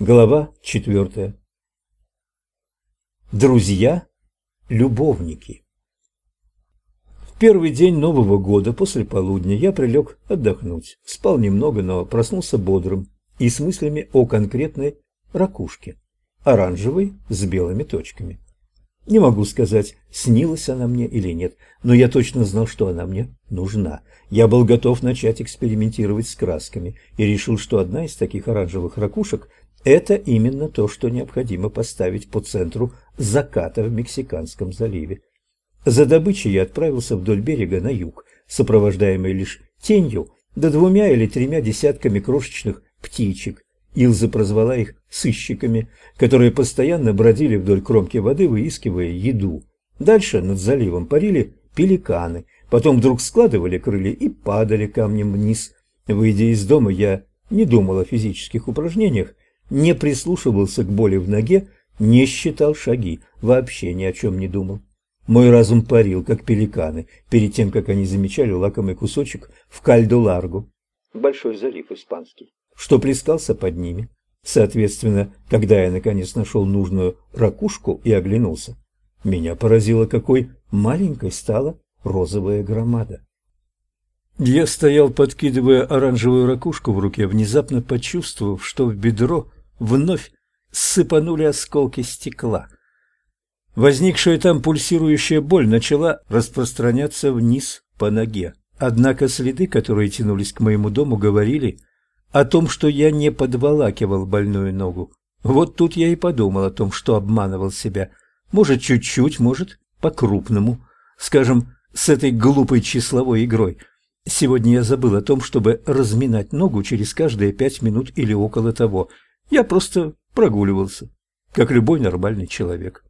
Глава четвертая. Друзья-любовники. В первый день Нового года после полудня я прилег отдохнуть. Спал немного, но проснулся бодрым и с мыслями о конкретной ракушке, оранжевой с белыми точками. Не могу сказать, снилась она мне или нет, но я точно знал, что она мне нужна. Я был готов начать экспериментировать с красками и решил, что одна из таких оранжевых ракушек – это именно то, что необходимо поставить по центру заката в Мексиканском заливе. За добычей я отправился вдоль берега на юг, сопровождаемый лишь тенью да двумя или тремя десятками крошечных птичек. Илза прозвала их сыщиками, которые постоянно бродили вдоль кромки воды, выискивая еду. Дальше над заливом парили пеликаны, потом вдруг складывали крылья и падали камнем вниз. Выйдя из дома, я не думал о физических упражнениях, не прислушивался к боли в ноге, не считал шаги, вообще ни о чем не думал. Мой разум парил, как пеликаны, перед тем, как они замечали лакомый кусочек в Кальдо-Ларго, большой залив испанский, что плескался под ними. Соответственно, когда я наконец нашел нужную ракушку и оглянулся, меня поразило, какой маленькой стала розовая громада. Я стоял, подкидывая оранжевую ракушку в руке, внезапно почувствовав, что в бедро вновь сыпанули осколки стекла. Возникшая там пульсирующая боль начала распространяться вниз по ноге. Однако следы, которые тянулись к моему дому, говорили о том, что я не подволакивал больную ногу. Вот тут я и подумал о том, что обманывал себя. Может, чуть-чуть, может, по-крупному. Скажем, с этой глупой числовой игрой. Сегодня я забыл о том, чтобы разминать ногу через каждые пять минут или около того – я просто прогуливался, как любой нормальный человек.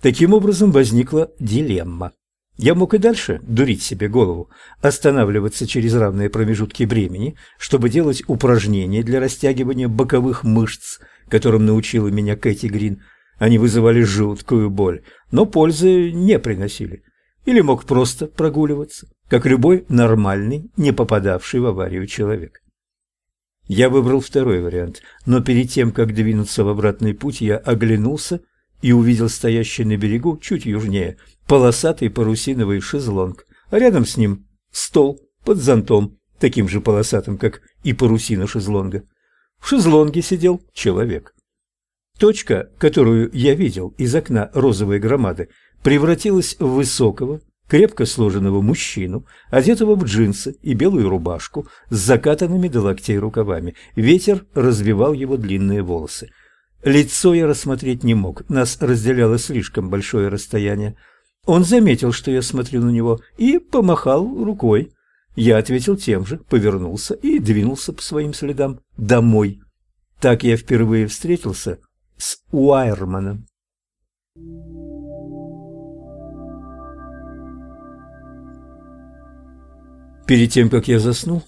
Таким образом возникла дилемма. Я мог и дальше дурить себе голову, останавливаться через равные промежутки времени, чтобы делать упражнения для растягивания боковых мышц, которым научила меня Кэти Грин. Они вызывали жуткую боль, но пользы не приносили. Или мог просто прогуливаться, как любой нормальный, не попадавший в аварию человек. Я выбрал второй вариант, но перед тем, как двинуться в обратный путь, я оглянулся и увидел стоящий на берегу, чуть южнее, полосатый парусиновый шезлонг, а рядом с ним стол под зонтом, таким же полосатым, как и парусина шезлонга. В шезлонге сидел человек. Точка, которую я видел из окна розовой громады, превратилась в высокого, крепко сложенного мужчину, одетого в джинсы и белую рубашку с закатанными до локтей рукавами. Ветер развивал его длинные волосы. Лицо я рассмотреть не мог, нас разделяло слишком большое расстояние. Он заметил, что я смотрю на него, и помахал рукой. Я ответил тем же, повернулся и двинулся по своим следам домой. Так я впервые встретился с Уайерманом. Перед тем, как я заснул,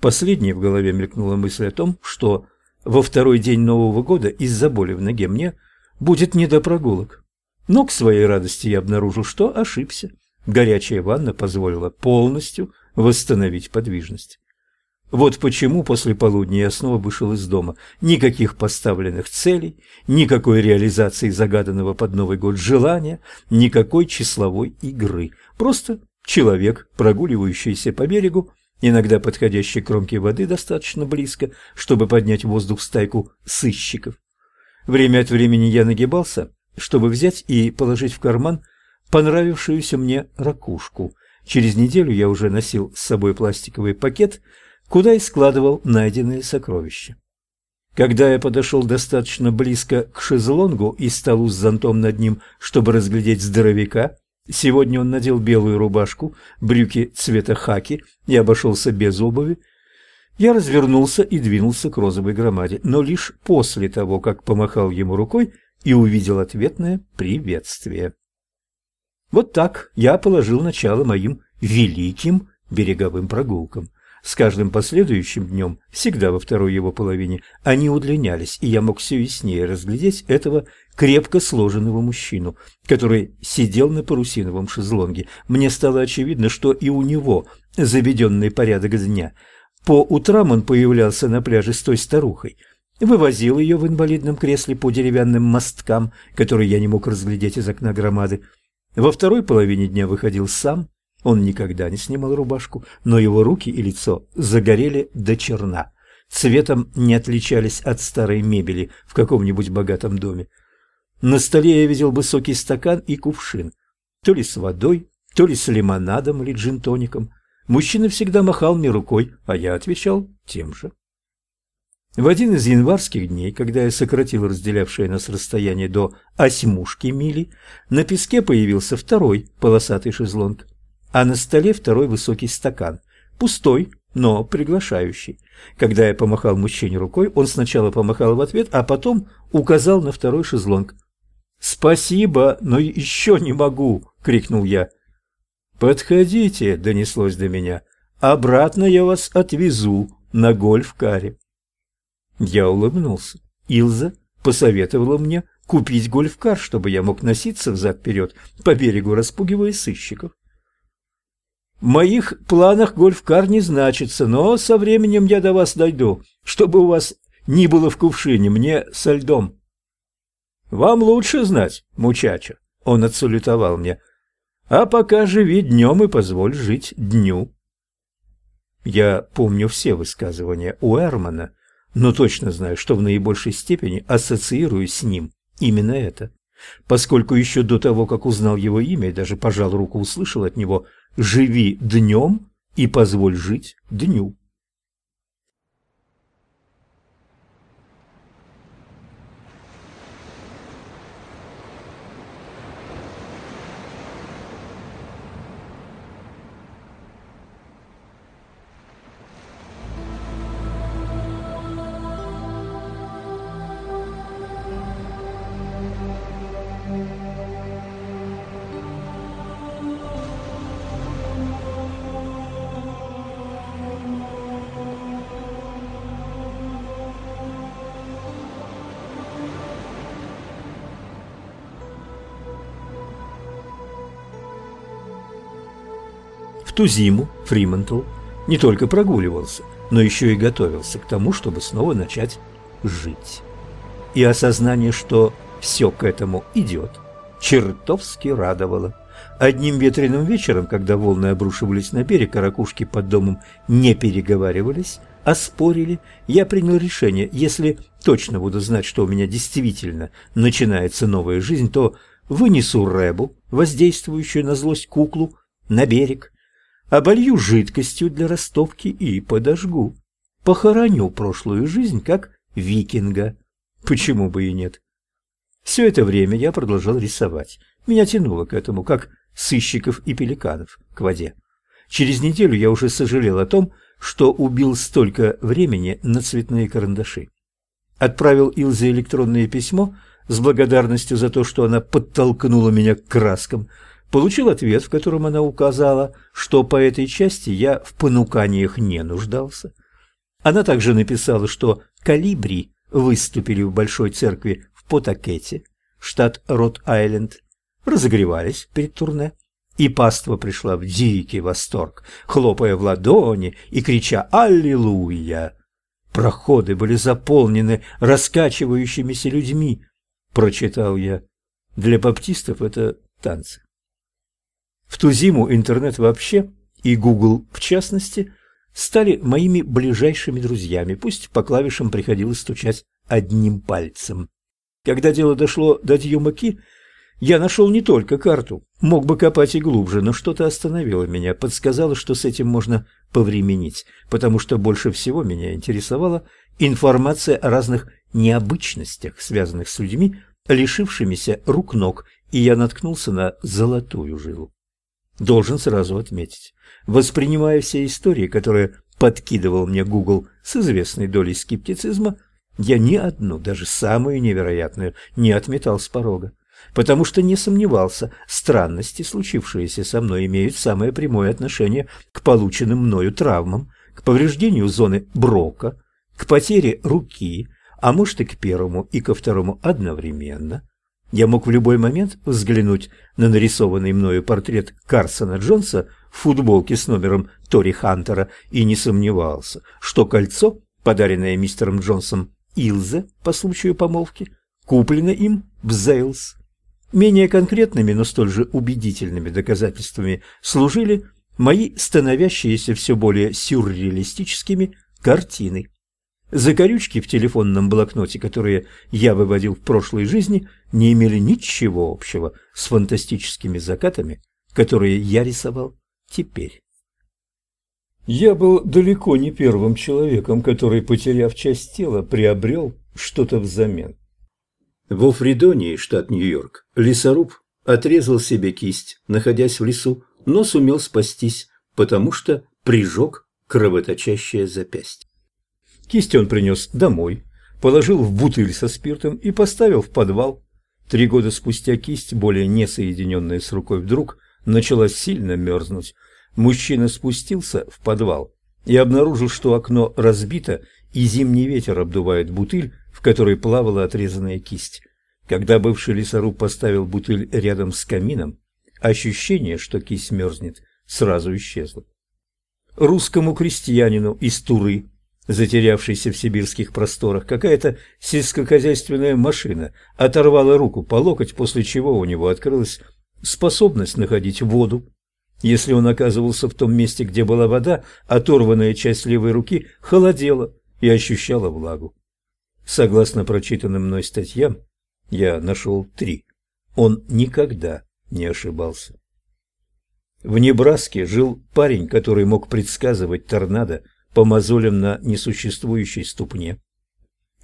последней в голове мелькнула мысль о том, что во второй день Нового года из-за боли в ноге мне будет не до прогулок. Но к своей радости я обнаружил, что ошибся. Горячая ванна позволила полностью восстановить подвижность. Вот почему после полудня я снова вышел из дома. Никаких поставленных целей, никакой реализации загаданного под Новый год желания, никакой числовой игры. Просто Человек, прогуливающийся по берегу, иногда подходящий к кромке воды достаточно близко, чтобы поднять в воздух стайку сыщиков. Время от времени я нагибался, чтобы взять и положить в карман понравившуюся мне ракушку. Через неделю я уже носил с собой пластиковый пакет, куда и складывал найденные сокровища. Когда я подошел достаточно близко к шезлонгу и столу с зонтом над ним, чтобы разглядеть здоровяка, Сегодня он надел белую рубашку, брюки цвета хаки и обошелся без обуви. Я развернулся и двинулся к розовой громаде, но лишь после того, как помахал ему рукой и увидел ответное приветствие. Вот так я положил начало моим великим береговым прогулкам. С каждым последующим днем, всегда во второй его половине, они удлинялись, и я мог все яснее разглядеть этого крепко сложенного мужчину, который сидел на парусиновом шезлонге. Мне стало очевидно, что и у него заведенный порядок дня. По утрам он появлялся на пляже с той старухой. вывозил ее в инвалидном кресле по деревянным мосткам, которые я не мог разглядеть из окна громады. Во второй половине дня выходил сам, он никогда не снимал рубашку, но его руки и лицо загорели до черна. Цветом не отличались от старой мебели в каком-нибудь богатом доме. На столе я видел высокий стакан и кувшин, то ли с водой, то ли с лимонадом или джин-тоником. Мужчина всегда махал мне рукой, а я отвечал тем же. В один из январских дней, когда я сократил разделявшее нас расстояние до осьмушки мили, на песке появился второй полосатый шезлонг, а на столе второй высокий стакан, пустой, но приглашающий. Когда я помахал мужчине рукой, он сначала помахал в ответ, а потом указал на второй шезлонг. «Спасибо, но еще не могу!» — крикнул я. «Подходите!» — донеслось до меня. «Обратно я вас отвезу на гольф-каре». Я улыбнулся. Илза посоветовала мне купить гольф-кар, чтобы я мог носиться взад-вперед по берегу, распугивая сыщиков. В моих планах гольф-кар не значится, но со временем я до вас дойду, чтобы у вас не было в кувшине, мне со льдом. Вам лучше знать, мучача, он отсалютовал мне. А пока живи днем и позволь жить дню. Я помню все высказывания Уэрмана, но точно знаю, что в наибольшей степени ассоциирую с ним именно это. Поскольку еще до того, как узнал его имя и даже пожал руку, услышал от него «Живи днем и позволь жить дню». Ту зиму Фримантл не только прогуливался, но еще и готовился к тому, чтобы снова начать жить. И осознание, что все к этому идет, чертовски радовало. Одним ветреным вечером, когда волны обрушивались на берег, а ракушки под домом не переговаривались, а спорили, я принял решение, если точно буду знать, что у меня действительно начинается новая жизнь, то вынесу Рэбу, воздействующую на злость куклу, на берег, оболью жидкостью для растопки и подожгу. Похороню прошлую жизнь как викинга. Почему бы и нет? Все это время я продолжал рисовать. Меня тянуло к этому, как сыщиков и пеликанов к воде. Через неделю я уже сожалел о том, что убил столько времени на цветные карандаши. Отправил Илзе электронное письмо с благодарностью за то, что она подтолкнула меня к краскам – Получил ответ, в котором она указала, что по этой части я в понуканиях не нуждался. Она также написала, что «Калибри» выступили в Большой церкви в Потакете, штат Рот-Айленд, разогревались перед турне, и паства пришла в дикий восторг, хлопая в ладони и крича «Аллилуйя!». Проходы были заполнены раскачивающимися людьми, прочитал я. Для баптистов это танцы. В ту зиму интернет вообще и Google в частности стали моими ближайшими друзьями, пусть по клавишам приходилось стучать одним пальцем. Когда дело дошло до Дьюмаки, я нашел не только карту, мог бы копать и глубже, но что-то остановило меня, подсказало, что с этим можно повременить, потому что больше всего меня интересовала информация о разных необычностях, связанных с людьми, лишившимися рук-ног, и я наткнулся на золотую жилу. Должен сразу отметить, воспринимая все истории, которые подкидывал мне Google с известной долей скептицизма, я ни одну, даже самую невероятную, не отметал с порога, потому что не сомневался, странности, случившиеся со мной, имеют самое прямое отношение к полученным мною травмам, к повреждению зоны Брока, к потере руки, а может и к первому, и ко второму одновременно, я мог в любой момент взглянуть на нарисованный мною портрет Карсона Джонса в футболке с номером Тори Хантера и не сомневался, что кольцо, подаренное мистером Джонсом Илзе по случаю помолвки куплена им в Зейлс. Менее конкретными, но столь же убедительными доказательствами служили мои становящиеся все более сюрреалистическими картины. Закорючки в телефонном блокноте, которые я выводил в прошлой жизни, не имели ничего общего с фантастическими закатами, которые я рисовал теперь. Я был далеко не первым человеком, который, потеряв часть тела, приобрел что-то взамен. Во Фридонии, штат Нью-Йорк, лесоруб отрезал себе кисть, находясь в лесу, но сумел спастись, потому что прижег кровоточащее запястье. Кисть он принес домой, положил в бутыль со спиртом и поставил в подвал. Три года спустя кисть, более не соединенная с рукой, вдруг начала сильно мерзнуть. Мужчина спустился в подвал и обнаружил, что окно разбито, и зимний ветер обдувает бутыль, в которой плавала отрезанная кисть. Когда бывший лесоруб поставил бутыль рядом с камином, ощущение, что кисть мерзнет, сразу исчезло. Русскому крестьянину из Туры, затерявшейся в сибирских просторах, какая-то сельскохозяйственная машина оторвала руку по локоть, после чего у него открылась способность находить воду. Если он оказывался в том месте, где была вода, оторванная часть левой руки холодела и ощущала влагу. Согласно прочитанным мной статьям, я нашел три. Он никогда не ошибался. В Небраске жил парень, который мог предсказывать торнадо по мозолям на несуществующей ступне.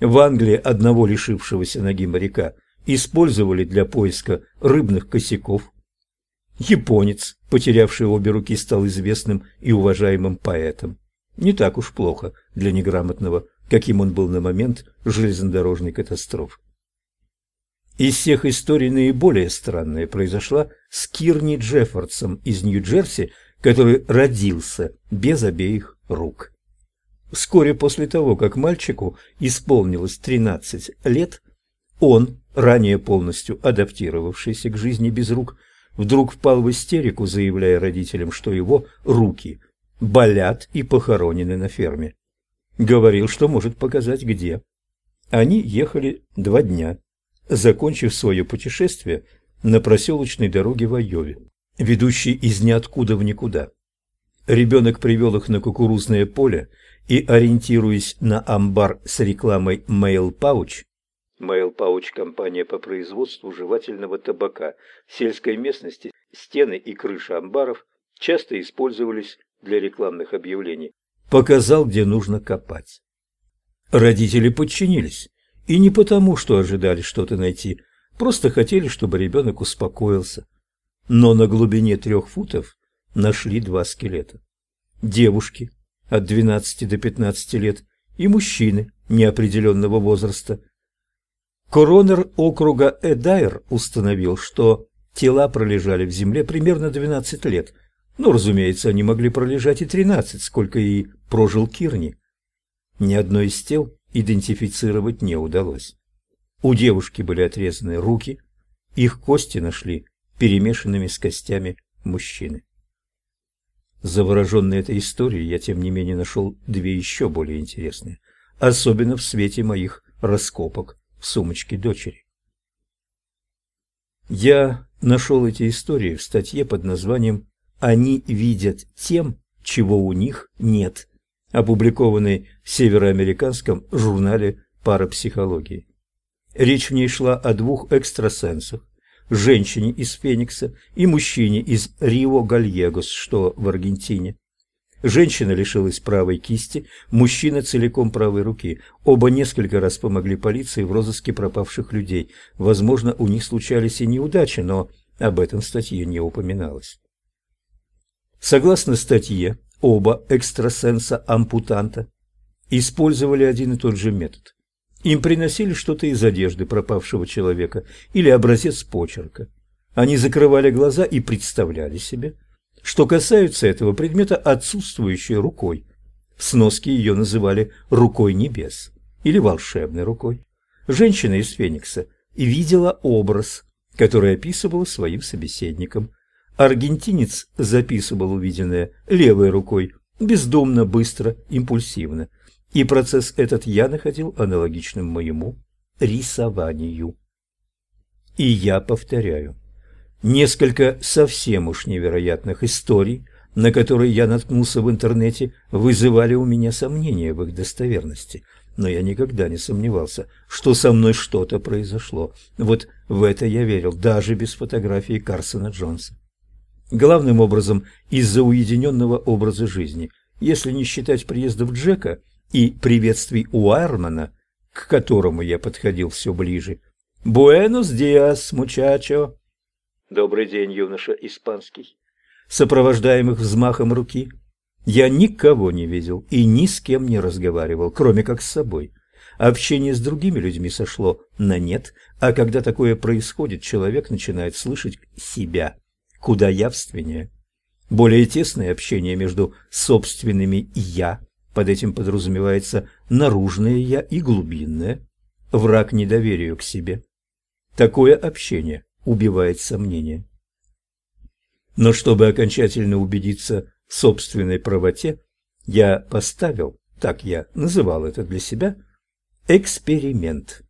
В Англии одного лишившегося ноги моряка использовали для поиска рыбных косяков. Японец, потерявший обе руки, стал известным и уважаемым поэтом. Не так уж плохо для неграмотного каким он был на момент железнодорожной катастрофы. Из всех историй наиболее странная произошла с Кирни Джеффордсом из Нью-Джерси, который родился без обеих рук. Вскоре после того, как мальчику исполнилось 13 лет, он, ранее полностью адаптировавшийся к жизни без рук, вдруг впал в истерику, заявляя родителям, что его руки болят и похоронены на ферме. Говорил, что может показать где. Они ехали два дня, закончив свое путешествие на проселочной дороге в Айове, ведущей из ниоткуда в никуда. Ребенок привел их на кукурузное поле и, ориентируясь на амбар с рекламой Mail Pouch, Mail Pouch – компания по производству жевательного табака. В сельской местности стены и крыши амбаров часто использовались для рекламных объявлений показал, где нужно копать. Родители подчинились, и не потому, что ожидали что-то найти, просто хотели, чтобы ребенок успокоился. Но на глубине трех футов нашли два скелета. Девушки от 12 до 15 лет и мужчины неопределенного возраста. Коронер округа Эдайр установил, что тела пролежали в земле примерно 12 лет, но, разумеется, они могли пролежать и 13, сколько и прожил Кирни. Ни одной из тел идентифицировать не удалось. У девушки были отрезаны руки, их кости нашли перемешанными с костями мужчины. Завороженный этой историей, я тем не менее нашел две еще более интересные, особенно в свете моих раскопок в сумочке дочери. Я нашел эти истории в статье под названием «Они видят тем, чего у них нет» опубликованной в североамериканском журнале парапсихологии. Речь в ней шла о двух экстрасенсах, женщине из Феникса и мужчине из Рио-Гальегос, что в Аргентине. Женщина лишилась правой кисти, мужчина целиком правой руки. Оба несколько раз помогли полиции в розыске пропавших людей. Возможно, у них случались и неудачи, но об этом в статье не упоминалось. Согласно статье, Оба экстрасенса-ампутанта использовали один и тот же метод. Им приносили что-то из одежды пропавшего человека или образец почерка. Они закрывали глаза и представляли себе, что касаются этого предмета отсутствующей рукой. В сноске ее называли «рукой небес» или «волшебной рукой». Женщина из Феникса видела образ, который описывала своим собеседникам – Аргентинец записывал увиденное левой рукой, бездумно, быстро, импульсивно. И процесс этот я находил аналогичным моему рисованию. И я повторяю, несколько совсем уж невероятных историй, на которые я наткнулся в интернете, вызывали у меня сомнения в их достоверности. Но я никогда не сомневался, что со мной что-то произошло. Вот в это я верил, даже без фотографии Карсона Джонса. Главным образом из-за уединенного образа жизни, если не считать приездов Джека и приветствий Уайрмана, к которому я подходил все ближе. «Буэнос диас, мучачо!» «Добрый день, юноша испанский!» Сопровождаемых взмахом руки. Я никого не видел и ни с кем не разговаривал, кроме как с собой. Общение с другими людьми сошло на нет, а когда такое происходит, человек начинает слышать себя куда явственнее. Более тесное общение между собственными «я» Под этим подразумевается наружное «я» и глубинное, враг недоверию к себе. Такое общение убивает сомнения. Но чтобы окончательно убедиться в собственной правоте, я поставил, так я называл это для себя, эксперимент.